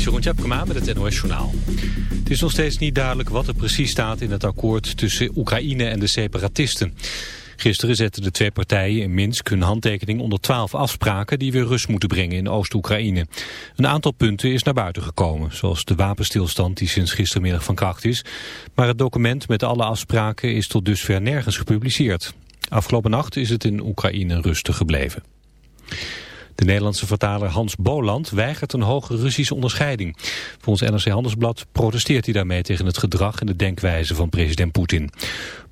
is Jeroen Tjepkema met het NOS Journaal. Het is nog steeds niet duidelijk wat er precies staat in het akkoord tussen Oekraïne en de separatisten. Gisteren zetten de twee partijen in Minsk hun handtekening onder twaalf afspraken die weer rust moeten brengen in Oost-Oekraïne. Een aantal punten is naar buiten gekomen, zoals de wapenstilstand die sinds gistermiddag van kracht is. Maar het document met alle afspraken is tot dusver nergens gepubliceerd. Afgelopen nacht is het in Oekraïne rustig gebleven. De Nederlandse vertaler Hans Boland weigert een hoge Russische onderscheiding. Volgens NRC Handelsblad protesteert hij daarmee tegen het gedrag en de denkwijze van president Poetin.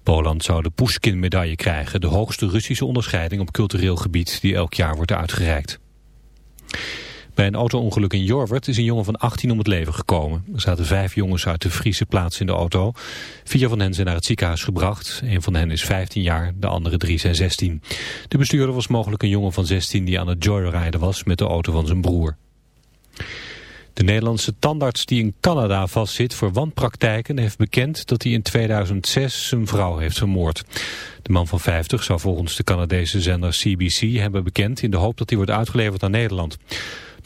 Boland zou de Pushkin-medaille krijgen, de hoogste Russische onderscheiding op cultureel gebied die elk jaar wordt uitgereikt. Bij een auto-ongeluk in Jorwert is een jongen van 18 om het leven gekomen. Er zaten vijf jongens uit de Friese plaats in de auto. Vier van hen zijn naar het ziekenhuis gebracht. Een van hen is 15 jaar, de andere drie zijn 16. De bestuurder was mogelijk een jongen van 16 die aan het joyriden was met de auto van zijn broer. De Nederlandse tandarts die in Canada vastzit voor wanpraktijken heeft bekend dat hij in 2006 zijn vrouw heeft vermoord. De man van 50 zou volgens de Canadese zender CBC hebben bekend in de hoop dat hij wordt uitgeleverd aan Nederland.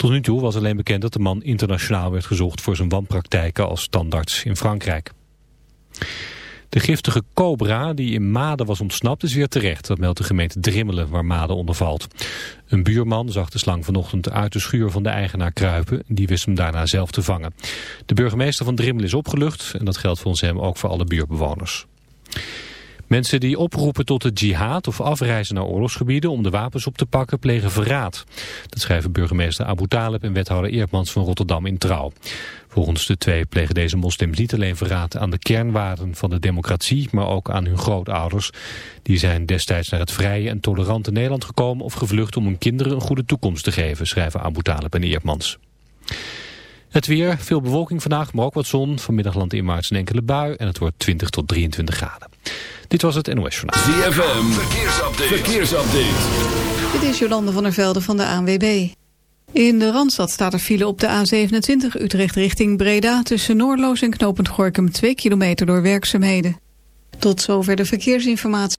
Tot nu toe was alleen bekend dat de man internationaal werd gezocht voor zijn wanpraktijken als tandarts in Frankrijk. De giftige cobra die in Maden was ontsnapt is weer terecht. Dat meldt de gemeente Drimmelen waar Maden onder valt. Een buurman zag de slang vanochtend uit de schuur van de eigenaar kruipen. Die wist hem daarna zelf te vangen. De burgemeester van Drimmelen is opgelucht. En dat geldt volgens hem ook voor alle buurtbewoners. Mensen die oproepen tot de jihad of afreizen naar oorlogsgebieden om de wapens op te pakken plegen verraad. Dat schrijven burgemeester Abu Talib en wethouder Eerdmans van Rotterdam in Trouw. Volgens de twee plegen deze moslims niet alleen verraad aan de kernwaarden van de democratie, maar ook aan hun grootouders. Die zijn destijds naar het vrije en tolerante Nederland gekomen of gevlucht om hun kinderen een goede toekomst te geven, schrijven Abu Talib en Eerdmans. Het weer, veel bewolking vandaag, maar ook wat zon. Vanmiddag landt in maart een enkele bui en het wordt 20 tot 23 graden. Dit was het NOS Journaal. ZFM, verkeersupdate. verkeersupdate. Dit is Jolande van der Velde van de ANWB. In de Randstad staat er file op de A27 Utrecht richting Breda... tussen Noordloos en Knopend Gorkum 2 kilometer door werkzaamheden. Tot zover de verkeersinformatie.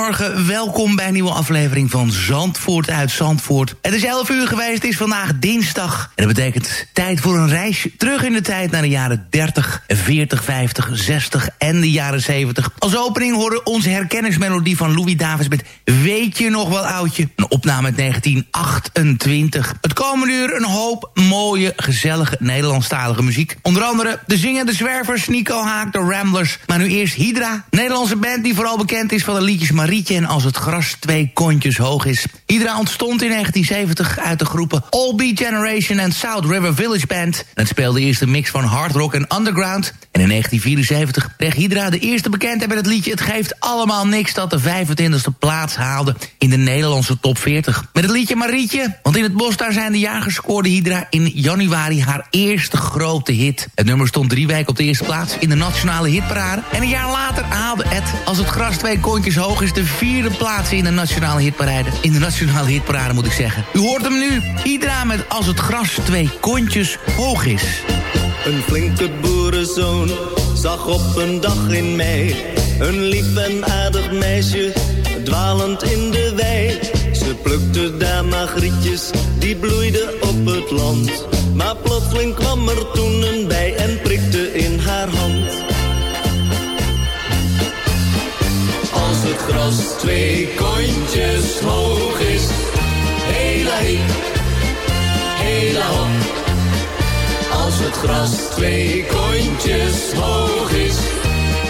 Goedemorgen. Welkom bij een nieuwe aflevering van Zandvoort uit Zandvoort. Het is 11 uur geweest, het is vandaag dinsdag. En dat betekent tijd voor een reisje terug in de tijd naar de jaren 30, 40, 50, 60 en de jaren 70. Als opening horen onze herkenningsmelodie van Louis Davis met Weet je nog wel oudje? Een opname uit 1928. Het komende uur een hoop mooie, gezellige Nederlandstalige muziek. Onder andere de zingende zwervers, Nico Haak, de Ramblers. Maar nu eerst Hydra, Nederlandse band die vooral bekend is van de liedjes Marietje en Als het gras twee kontjes hoog is. Hydra ontstond in 1970 uit de groepen All Beat Generation en South River Village Band. Het speelde eerst een mix van hard rock en underground. En in 1974 kreeg Hydra de eerste bekendheid met het liedje Het geeft allemaal niks dat de 25e plaats haalde in de Nederlandse top 40. Met het liedje Marietje, want in het bos daar zijn de jagers scoorde Hydra in januari haar eerste grote hit. Het nummer stond drie weken op de eerste plaats in de nationale hitparade. En een jaar later haalde het Als het gras twee kontjes hoog is vierde plaats in de nationale hitparade. In de nationale hitparade moet ik zeggen. U hoort hem nu. Hydra met Als het gras twee kontjes hoog is. Een flinke boerenzoon zag op een dag in mei een lief en aardig meisje dwalend in de wei. Ze plukte daar magrietjes, die bloeiden op het land. Maar plotseling kwam er toen een bij en prikte in haar hand. Gras twee kontjes hoog is, hela hie, hela hop. Als het gras twee kontjes hoog is,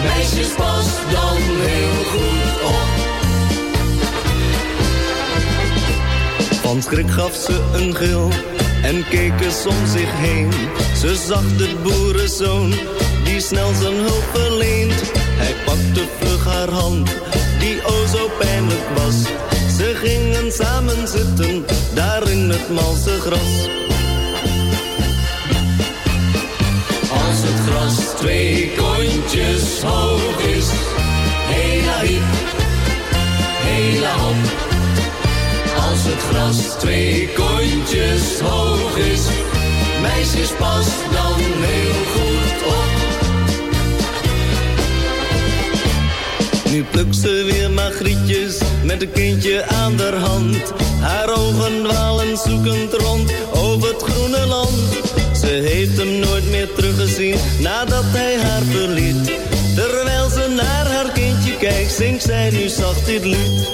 meisjes pas dan heel goed op. Van schrik gaf ze een gil en keken om zich heen. Ze zag de boerenzoon die snel zijn hulp verleent. Hij pakte vlug haar hand die o zo pijnlijk was. Ze gingen samen zitten daar in het malse gras. Als het gras twee kontjes hoog is, hela hiep, hela hop. Als het gras twee kontjes hoog is, meisjes pas dan heel Nu plukt ze weer magrietjes met een kindje aan haar hand. Haar ogen dwalen zoekend rond over het groene land. Ze heeft hem nooit meer teruggezien nadat hij haar verliet. Terwijl ze naar haar kindje kijkt, zingt zij nu zacht dit lied.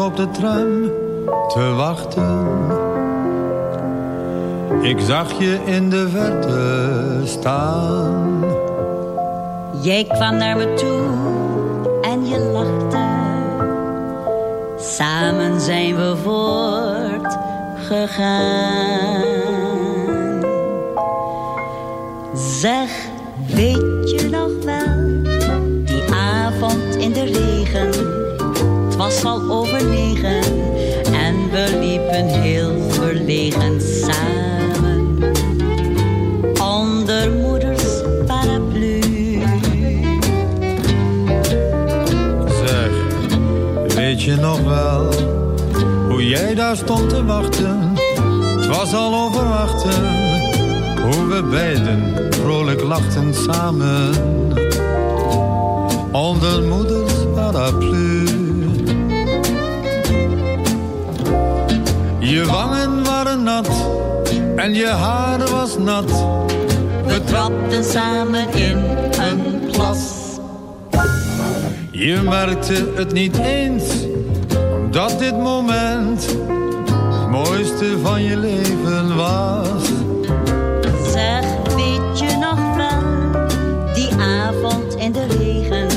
Op de tram te wachten. Ik zag je in de verte staan. Jij kwam naar me toe en je lachte. Samen zijn we voortgegaan. Zeg, was al over negen en we liepen heel verlegen samen. Onder moeders paraplu. Zeg, weet je nog wel hoe jij daar stond te wachten? Het was al overwachten, hoe we beiden vrolijk lachten samen. Onder moeders paraplu. Je wangen waren nat en je haar was nat. We trapten samen in een plas. Je merkte het niet eens, omdat dit moment het mooiste van je leven was. Zeg, weet je nog wel, die avond in de regen,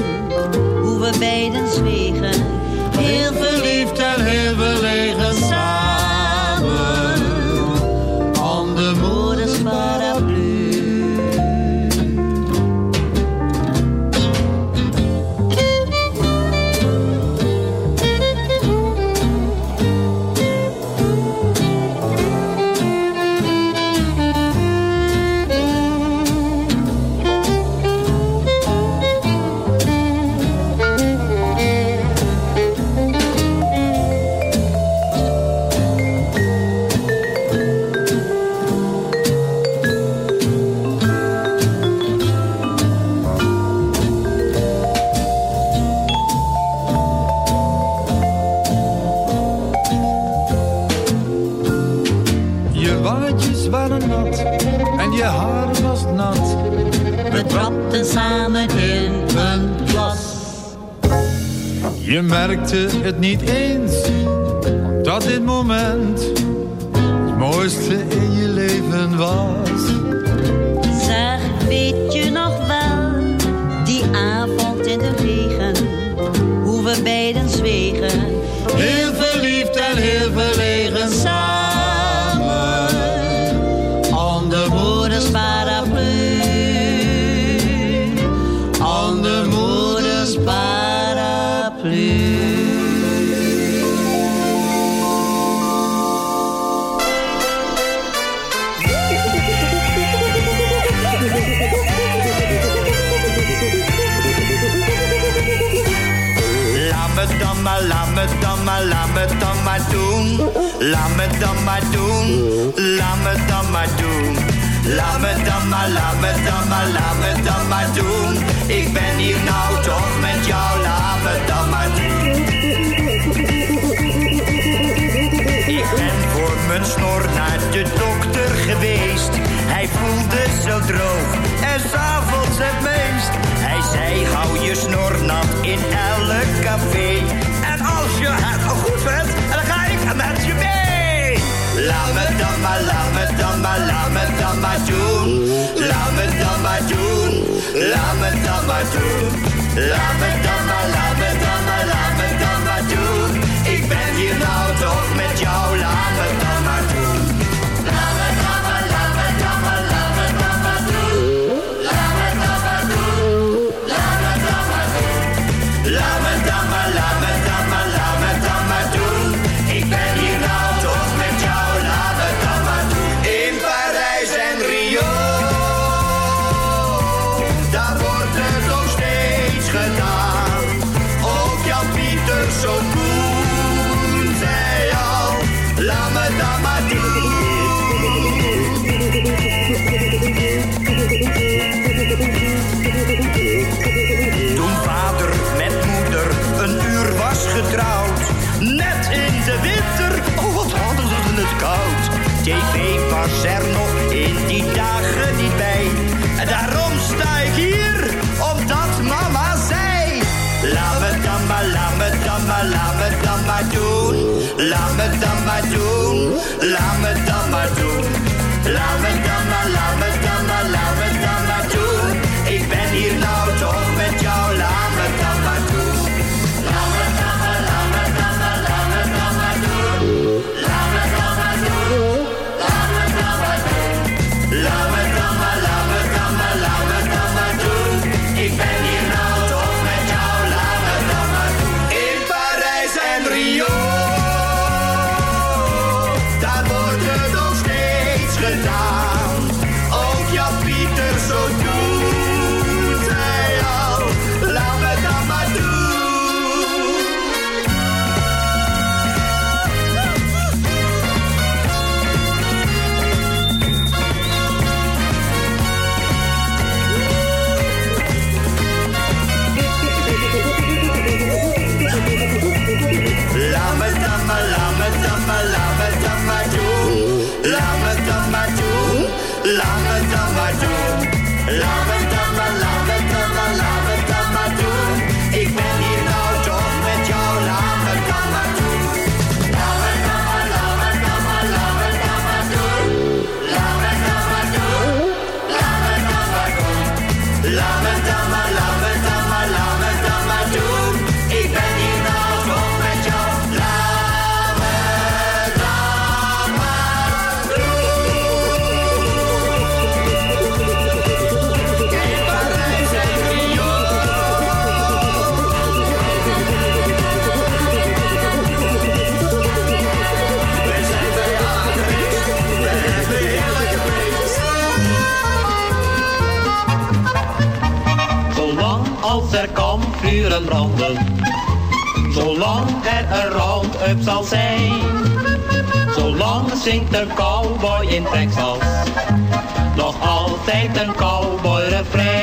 hoe we beiden zwegen, me dan maar doen. Laat me dan maar, laat me dan maar, laat me dan maar doen. Ik ben hier nou toch met jou, laat me dan maar doen. Ik ben voor mijn snor naar de dokter geweest. Hij voelde zo droog en s'avonds het meest. Hij zei, hou je snor nat in elk café. En als je het goed vindt, dan ga ik met je mee. Laat me dan maar, laat me dan maar, laat me dan maar doen. Laat me dan maar doen. Laat me dan maar doen. Laat me dan maar, laat me dan maar, laat me dan maar doen. Ik ben hier nou toch met jou, laat Nog altijd een cowboy refrein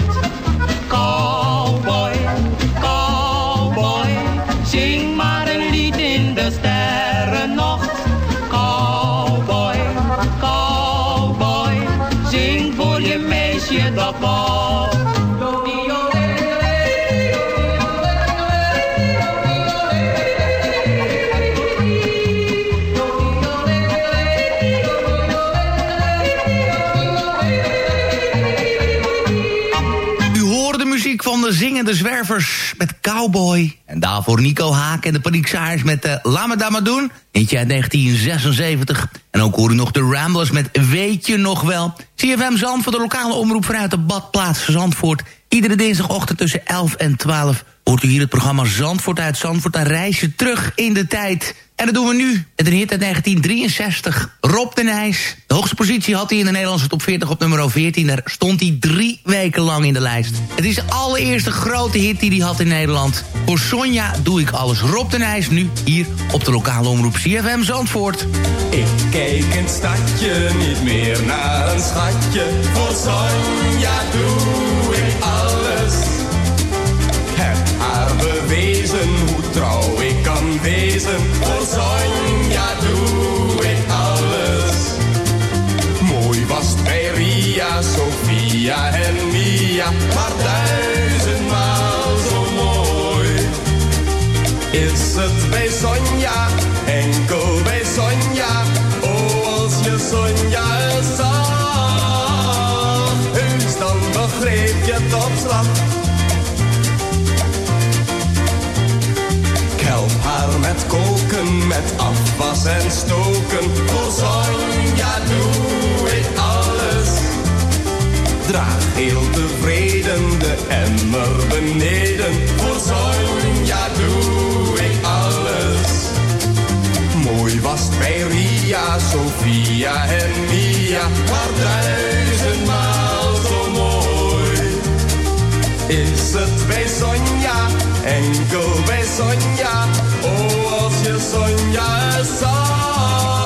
De zingende zwervers met Cowboy. En daarvoor Nico Haak en de Paniekzaaiers met de Lama Dama Doen. Eentje uit 1976. En ook u nog de Ramblers met Weet je nog wel. CFM Zandvoort, de lokale omroep vanuit de badplaats Zandvoort. Iedere dinsdagochtend tussen 11 en 12 hoort u hier het programma Zandvoort uit Zandvoort. Een reisje terug in de tijd. En dat doen we nu met een hit uit 1963. Rob de Nijs. De hoogste positie had hij in de Nederlandse top 40 op nummer 14. Daar stond hij drie weken lang in de lijst. Het is de allereerste grote hit die hij had in Nederland. Voor Sonja doe ik alles. Rob de Nijs nu hier op de lokale omroep CFM Zandvoort. Ik kijk in het stadje niet meer naar een schatje. Voor Sonja doe ik alles. Heb haar bewezen hoe trouw ik wezen. Voor Sonja doe ik alles. Mooi was het bij Ria, Sofia en Mia. Maar duizendmaal zo mooi. Is het bij Sonja, enkel bij Sonja. Met koken, met afwas en stoken. Voor Sonja doe ik alles. Draag heel tevreden de emmer beneden. Voor Sonja doe ik alles. Mooi was het bij Ria, Sofia en Mia. Maar duizendmaal zo mooi. Is het bij Sonja, enkel bij Sonja. Oh, als je Sonja zag.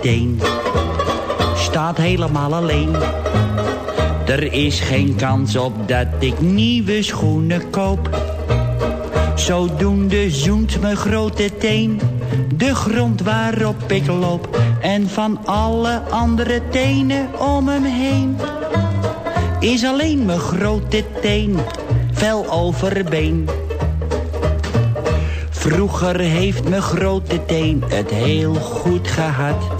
Grote teen staat helemaal alleen. Er is geen kans op dat ik nieuwe schoenen koop. Zodoende zoent mijn grote teen de grond waarop ik loop. En van alle andere tenen om hem heen is alleen mijn grote teen vel overbeen. Vroeger heeft mijn grote teen het heel goed gehad.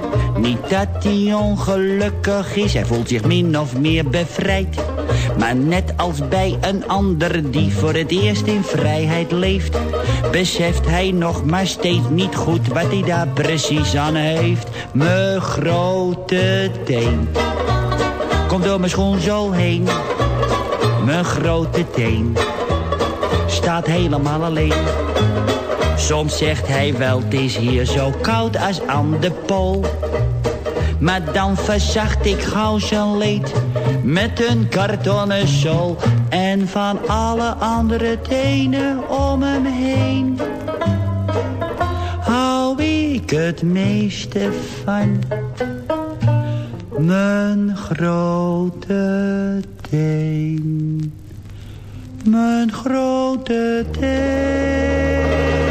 Niet dat hij ongelukkig is, hij voelt zich min of meer bevrijd. Maar net als bij een ander die voor het eerst in vrijheid leeft... beseft hij nog maar steeds niet goed wat hij daar precies aan heeft. Mijn grote teen komt door mijn schoen zo heen. Mijn grote teen staat helemaal alleen. Soms zegt hij wel, het is hier zo koud als aan de pool. Maar dan verzacht ik gauw zijn leed met een kartonnen zool. En van alle andere tenen om hem heen hou ik het meeste van. Mijn grote teen, mijn grote teen.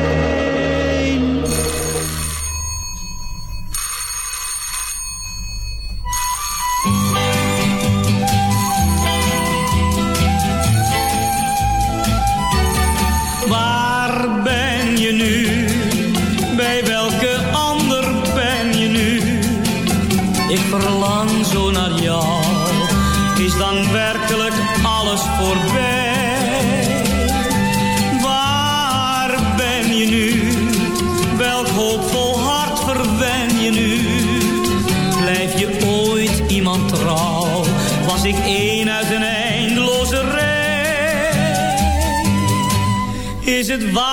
Het waar?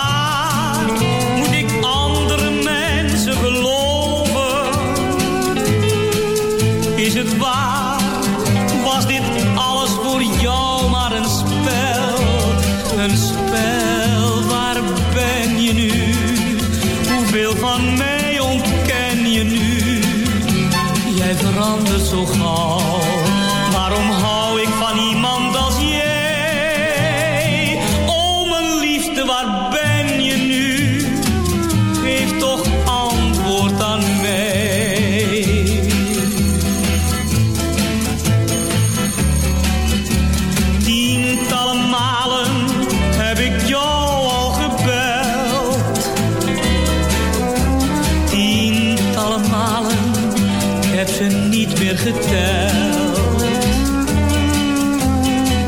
Geteld.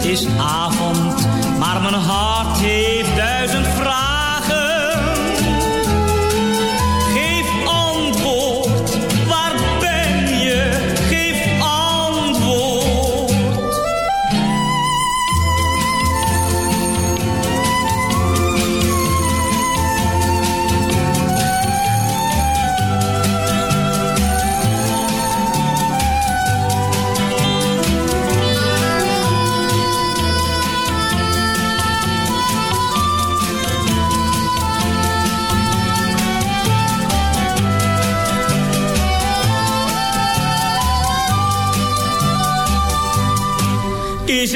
Is avond, maar mijn hart heeft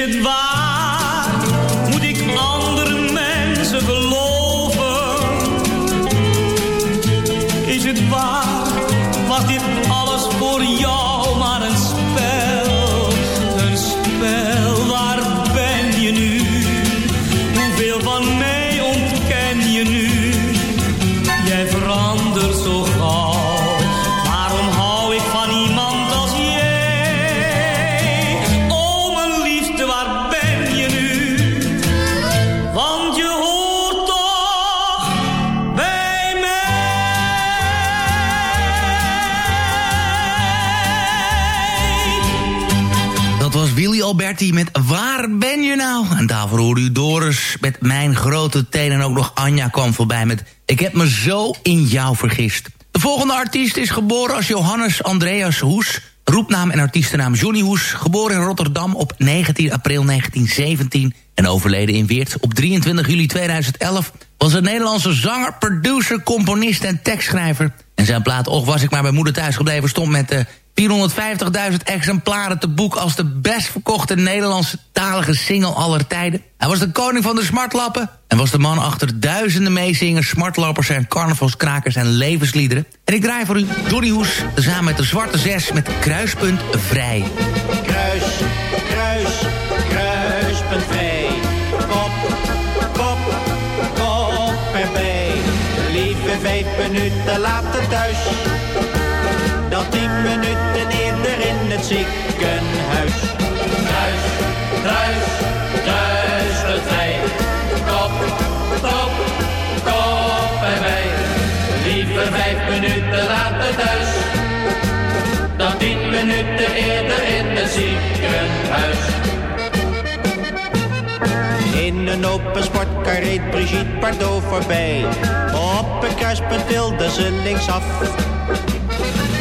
Is het met Mijn grote teen. En ook nog Anja kwam voorbij met Ik heb me zo in jou vergist. De volgende artiest is geboren als Johannes Andreas Hoes. Roepnaam en artiestennaam Johnny Hoes. Geboren in Rotterdam op 19 april 1917. En overleden in Weert op 23 juli 2011. Was een Nederlandse zanger, producer, componist en tekstschrijver. En zijn plaat Och was ik maar bij moeder thuis gebleven stond met... de 450.000 exemplaren te boek als de best verkochte Nederlandse talige single aller tijden. Hij was de koning van de smartlappen en was de man achter duizenden meezingers, smartlappers en carnavalskrakers en levensliederen. En ik draai voor u Johnny Hoes, samen met de Zwarte Zes met Kruispunt Vrij. Kruis, kruis, kruispunt vrij. Kop, kop, kop erbij. Lieve vijf minuten later thuis. Dan tien minuten eerder in het ziekenhuis. Kruis, kruis, kruispunt vrij. Kop, kop, kop erbij. Lieve vijf minuten later thuis. Dan tien minuten eerder in het ziekenhuis. In een open sportkar reed Brigitte Bardot voorbij. Op een kruispunt wilde ze linksaf.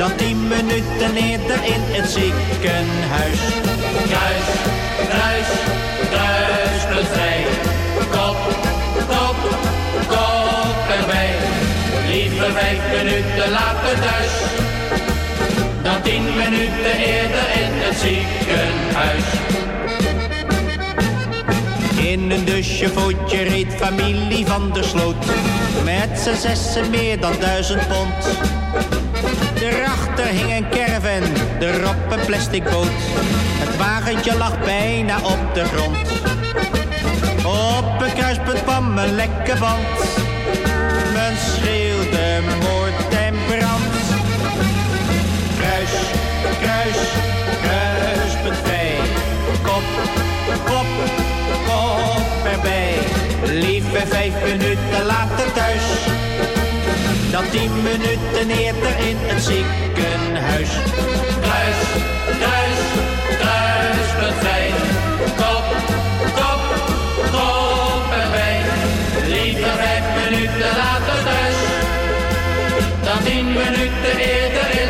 Dan tien minuten eerder in het ziekenhuis. Kruis, kruis, vrij. Kop, kop, kop erbij. Lieve vijf minuten later thuis. Dan tien minuten eerder in het ziekenhuis. In een dusjevootje reed familie van der Sloot. Met z'n zessen meer dan duizend pond. Daarachter hing een caravan, erop een plastic boot. Het wagentje lag bijna op de grond. Op een kruispunt kwam een lekke band. Men schreeuwde moord en brand. Kruis, kruis, kruispunt vrij. Kop, kop, kop erbij. Lieve vijf minuten later thuis. Dan tien minuten eerder in het ziekenhuis. Kruis, kruis, kruispunt vrij. Kop, kop, kop erbij. Lieve vijf minuten later thuis. Dan tien minuten eerder in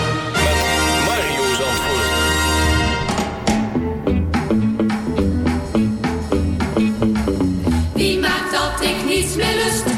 niets meer lust?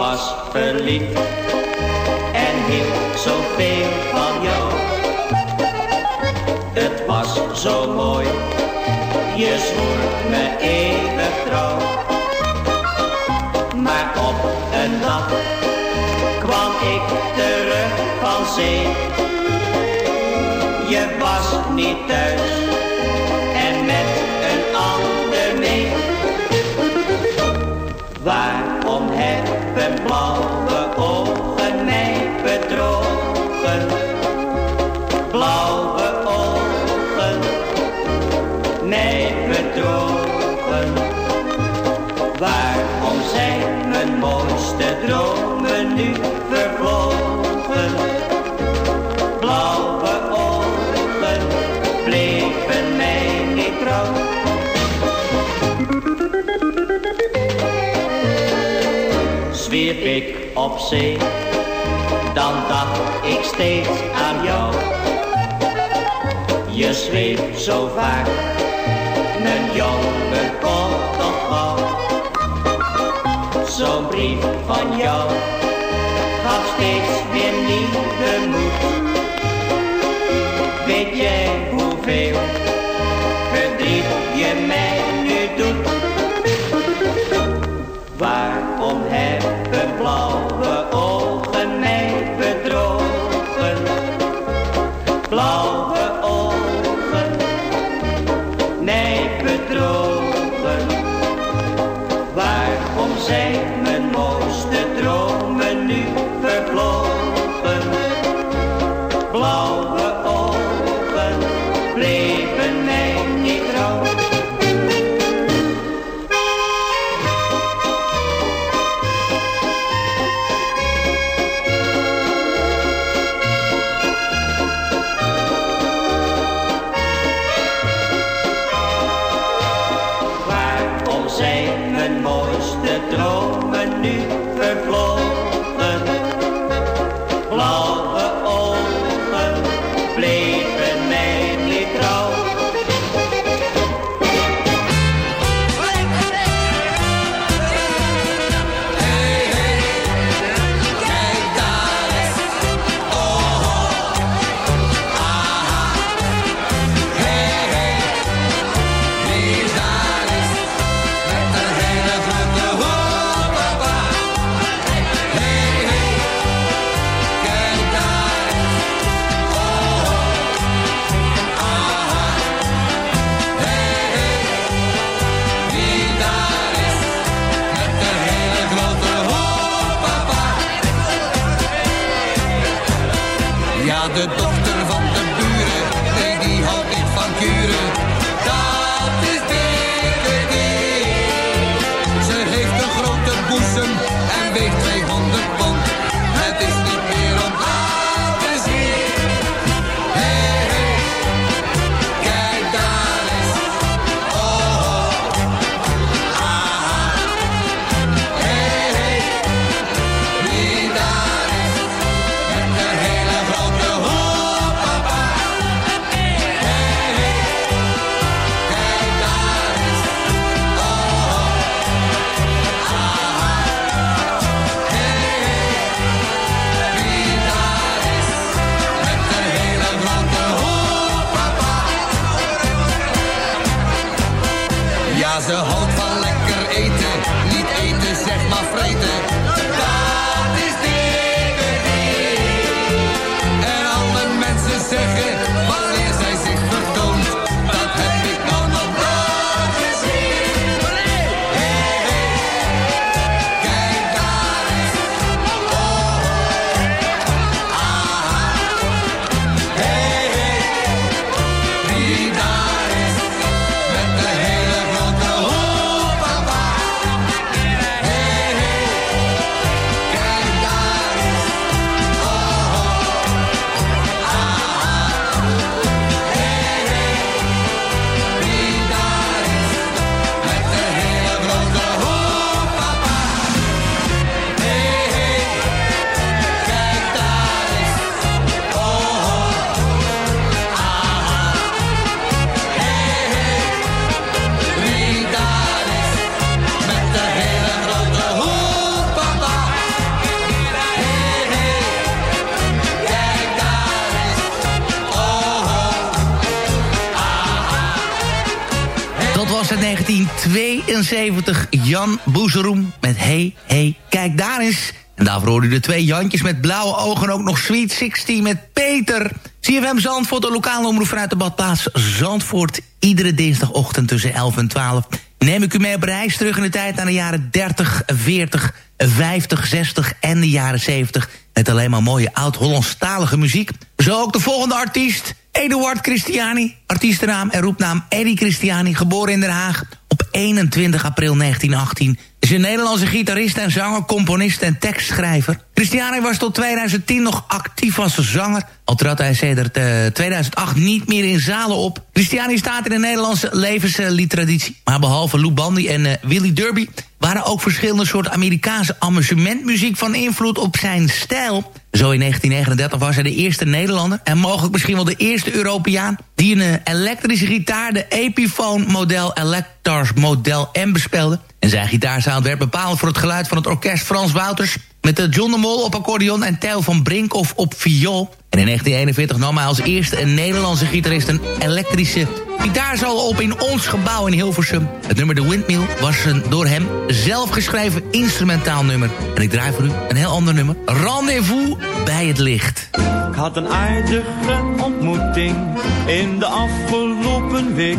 was verliefd en hield zoveel van jou. Het was zo mooi, je zwoer me eeuwig trouw. Maar op een dag kwam ik terug van zee. Je was niet thuis op zee, dan dacht ik steeds aan jou. Je schreef zo vaak, mijn jonge komt toch gauw. Zo'n brief van jou gaf steeds weer nieuwe moed. Weet jij hoeveel? Boezeroem met Hey Hey Kijk daar eens. En daarvoor hoorde u de twee Jantjes met blauwe ogen en ook nog Sweet 16 met Peter. CFM Zandvoort, de lokale omroep vanuit de badplaats Zandvoort. Iedere dinsdagochtend tussen 11 en 12 neem ik u mee op reis terug in de tijd naar de jaren 30, 40, 50, 60 en de jaren 70. Met alleen maar mooie oud-Hollandstalige muziek. Zo ook de volgende artiest, Eduard Christiani. Artiestennaam en roepnaam Eddie Christiani, geboren in Den Haag op 21 april 1918 is een Nederlandse gitarist en zanger, componist en tekstschrijver. Christiani was tot 2010 nog actief als zanger. Al trad hij sedert eh, 2008 niet meer in zalen op. Christiani staat in de Nederlandse levensliedtraditie. Maar behalve Lou Bandy en eh, Willie Derby... waren ook verschillende soorten Amerikaanse amusementmuziek van invloed op zijn stijl. Zo in 1939 was hij de eerste Nederlander... en mogelijk misschien wel de eerste Europeaan... die een eh, elektrische gitaar, de Epiphone model Electars Model M bespeelde. En zijn gitaarsound werd bepaald voor het geluid van het orkest Frans Wouters... met John de Mol op accordeon en Theo van Brinkhoff op viool. En in 1941 nam hij als eerste een Nederlandse gitarist... een elektrische gitaarsolo op in ons gebouw in Hilversum. Het nummer The Windmill was een door hem zelf geschreven instrumentaal nummer. En ik draai voor u een heel ander nummer. Rendezvous bij het licht. Ik had een aardige ontmoeting in de afgelopen week.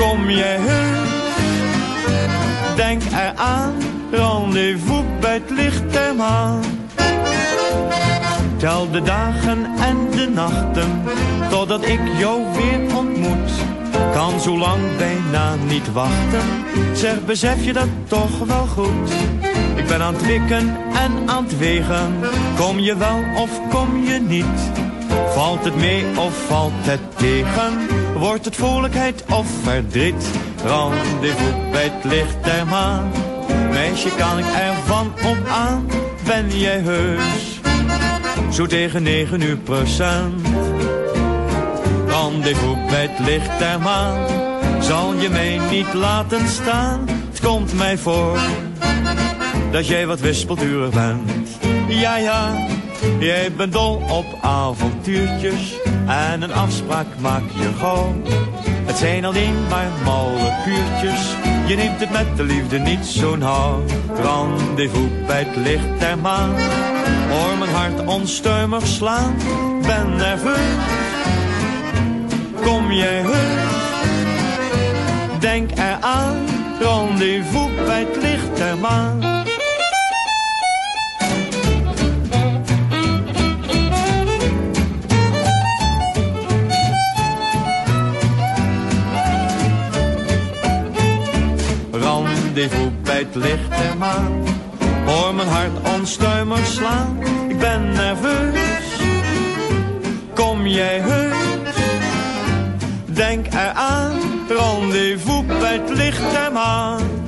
Kom jij heus? Denk eraan. Rendezvous bij het licht der maan. Tel de dagen en de nachten, totdat ik jou weer ontmoet. Kan zo lang bijna niet wachten, zeg besef je dat toch wel goed. Ik ben aan het wikken en aan het wegen, kom je wel of kom je niet. Valt het mee of valt het tegen? Wordt het vrolijkheid of verdriet? Rendezvous bij het licht der maan. Meisje, kan ik ervan op aan? Ben jij heus? Zo tegen negen uur procent. Rendezvous bij het licht der maan. Zal je mij niet laten staan? Het komt mij voor dat jij wat wispelturig bent. Ja, ja, jij bent dol op avontuurtjes en een afspraak maak je gauw. Het zijn alleen maar malle kuurtjes, je neemt het met de liefde niet zo nauw. Rendezvous bij het licht der maan, hoor mijn hart onstuimig slaan. Ben nerveus, kom jij heus, denk eraan. Rendezvous bij het licht der maan. Het licht der maan. Hoor mijn hart onstuimig slaan, ik ben nerveus. Kom jij heus, denk eraan, rendezvous bij het licht der maan.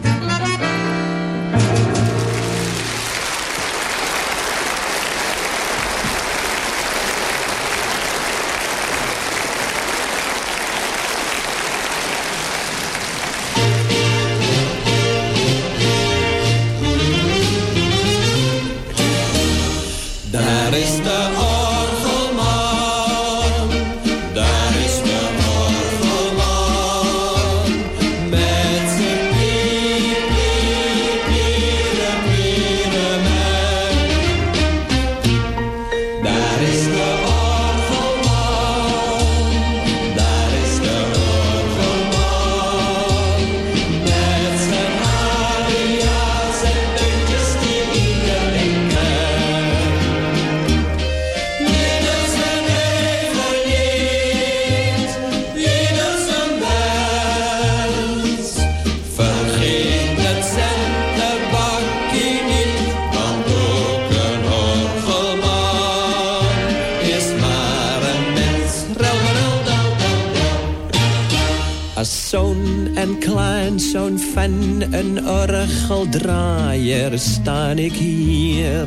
Orgeldraaier staan ik hier.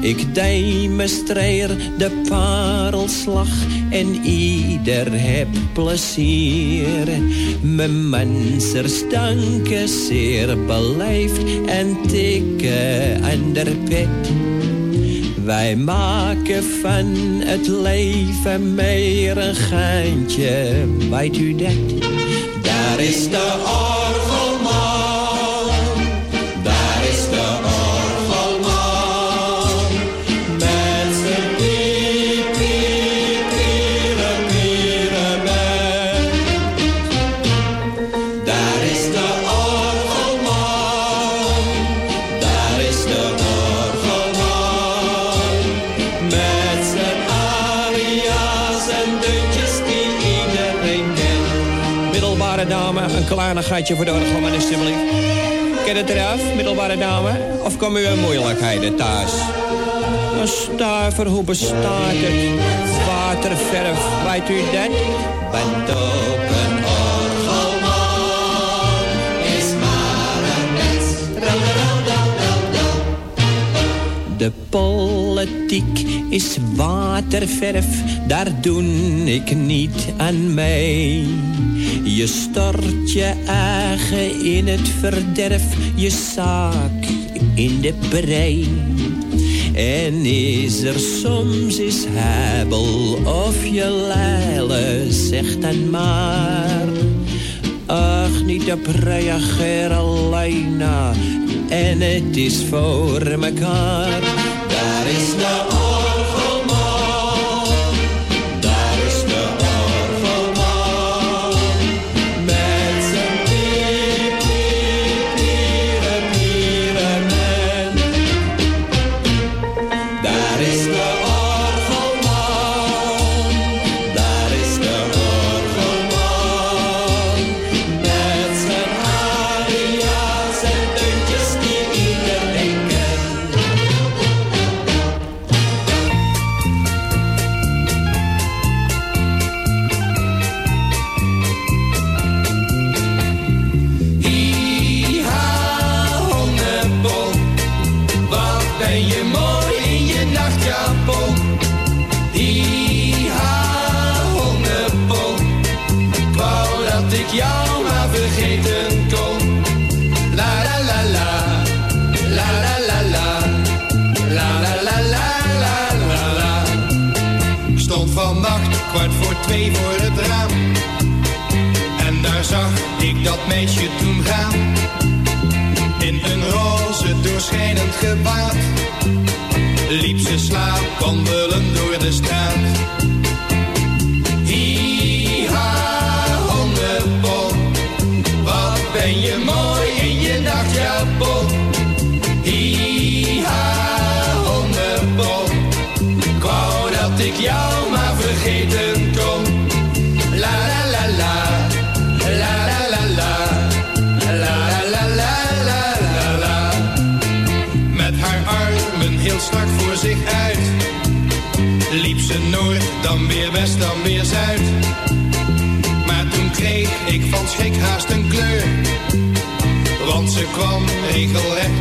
Ik demonstreer de parelslag en ieder heb plezier. Mijn mensers danken zeer beleefd en tikken aan de pet. Wij maken van het leven meer een geintje, weet u dat? Daar is de orgelman, een kleinigheidje voor de orgelman alsjeblieft. Ken het eraf, middelbare dame? Of komen u in moeilijkheden thuis? Een stuiver, hoe bestaat het? Waterverf, weet u dat? Bent ook De politiek is waterverf, daar doe ik niet aan mee. Je stort je eigen in het verderf, je zaak in de brei. En is er soms is hebel of je leile, zeg dan maar. Ach, niet op reageer alleen na. En het is voor mekaar. Daar is de meisje toen gaan. In een roze doorschijnend gewaad. Liep ze slaap wandelen door de straat. Zuid. Maar toen kreeg ik van schrik haast een kleur. Want ze kwam regelrecht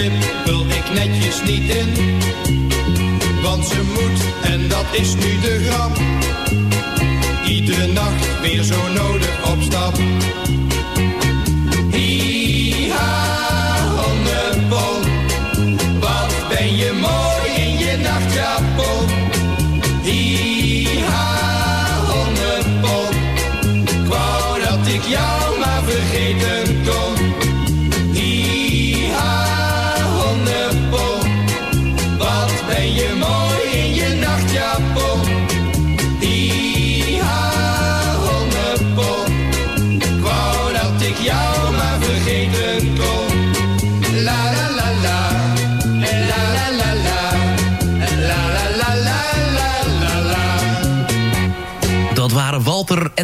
Daar tippel ik netjes niet in. Want ze moet, en dat is nu de grap. Iedere nacht weer zo nodig op stap. Ben je mooi in je nachtjapon. Hi-ha,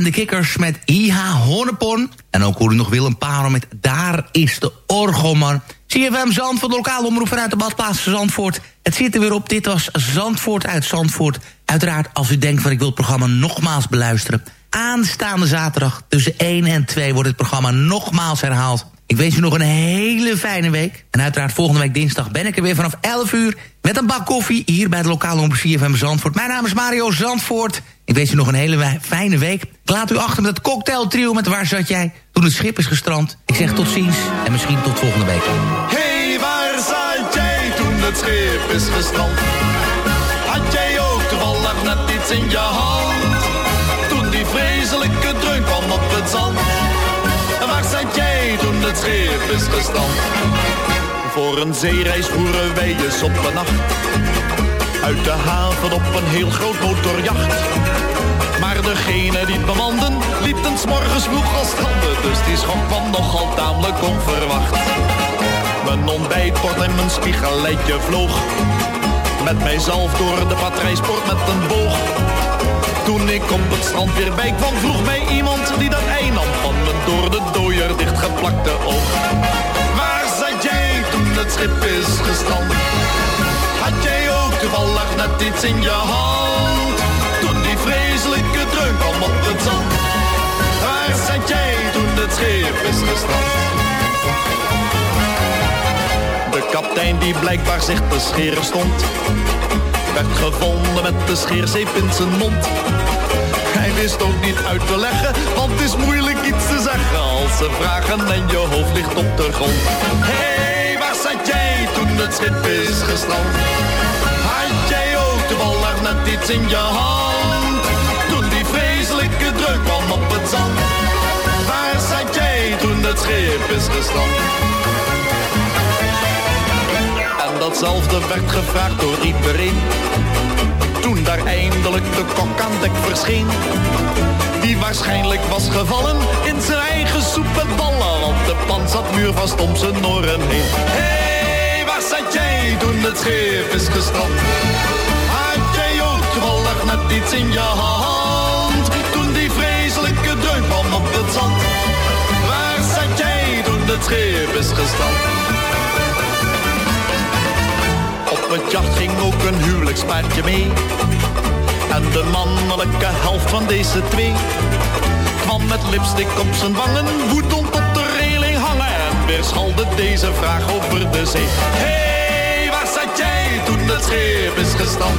de Kikkers met IH Honnepon. En ook hoorde nog Willem Parel met Daar is de Orgelman. CFM Zandvoort, lokale omroep vanuit de badplaats Zandvoort. Het zit er weer op, dit was Zandvoort uit Zandvoort. Uiteraard, als u denkt van ik wil het programma nogmaals beluisteren... aanstaande zaterdag tussen 1 en 2 wordt het programma nogmaals herhaald. Ik wens u nog een hele fijne week. En uiteraard volgende week dinsdag ben ik er weer vanaf 11 uur... met een bak koffie hier bij de lokale omroep CFM Zandvoort. Mijn naam is Mario Zandvoort. Ik wens u nog een hele fijne week. Ik laat u achter met het cocktailtrio met Waar zat jij toen het schip is gestrand. Ik zeg tot ziens en misschien tot volgende week. Hey, waar zat jij toen het schip is gestrand? Had jij ook toevallig net iets in je hand? Toen die vreselijke dreun kwam op het zand. En waar zat jij toen het schip is gestrand? Voor een zeereis voeren wij eens op een nacht. Uit de haven op een heel groot motorjacht. Maar degene die het bemanden, liep ten morgens vroeg al stranden. Dus die schok kwam nogal tamelijk onverwacht. Mijn ontbijtbord en mijn spiegelletje vloog. Met mijzelf door de patrijsport met een boog. Toen ik op het strand weer bij kwam, vroeg mij iemand die dat ei nam van mijn door de dooier dichtgeplakte oog. Waar zat jij toen het schip is gestrand? Toevallig net iets in je hand? Toen die vreselijke dreun kwam op het zand. Waar zat jij toen het schip is gestrand? De kaptein die blijkbaar zich te scheren stond werd gevonden met de scheerzeep in zijn mond. Hij wist ook niet uit te leggen, want het is moeilijk iets te zeggen als ze vragen en je hoofd ligt op de grond. Hé, hey, waar zat jij toen het schip is gestrand? Toevallig net iets in je hand? Toen die vreselijke druk kwam op het zand. Waar zat jij toen het schip is gestrand? En datzelfde werd gevraagd door iedereen. Toen daar eindelijk de kok aan dek verscheen. Die waarschijnlijk was gevallen in zijn eigen soep. Want de pan zat muurvast om zijn oren heen. Hé, hey, waar zat jij toen het schip is gestrand? Iets in je hand? Toen die vreselijke dreun kwam op het zand. Waar zat jij toen het schip is gestrand? Op het jacht ging ook een huwelijkspaardje mee. En de mannelijke helft van deze twee kwam met lipstick op zijn wangen woedend op de reling hangen. En weer schalde deze vraag over de zee. hey, waar zat jij toen het schip is gestand?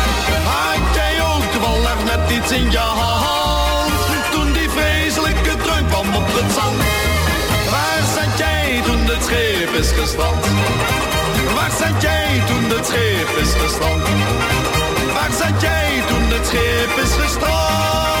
Net iets in je hand? Toen die vreselijke dreun kwam op het zand. Waar zat jij toen het schip is gestand? Waar zat jij toen het schip is gestand? Waar zat jij toen het schip is gestrand?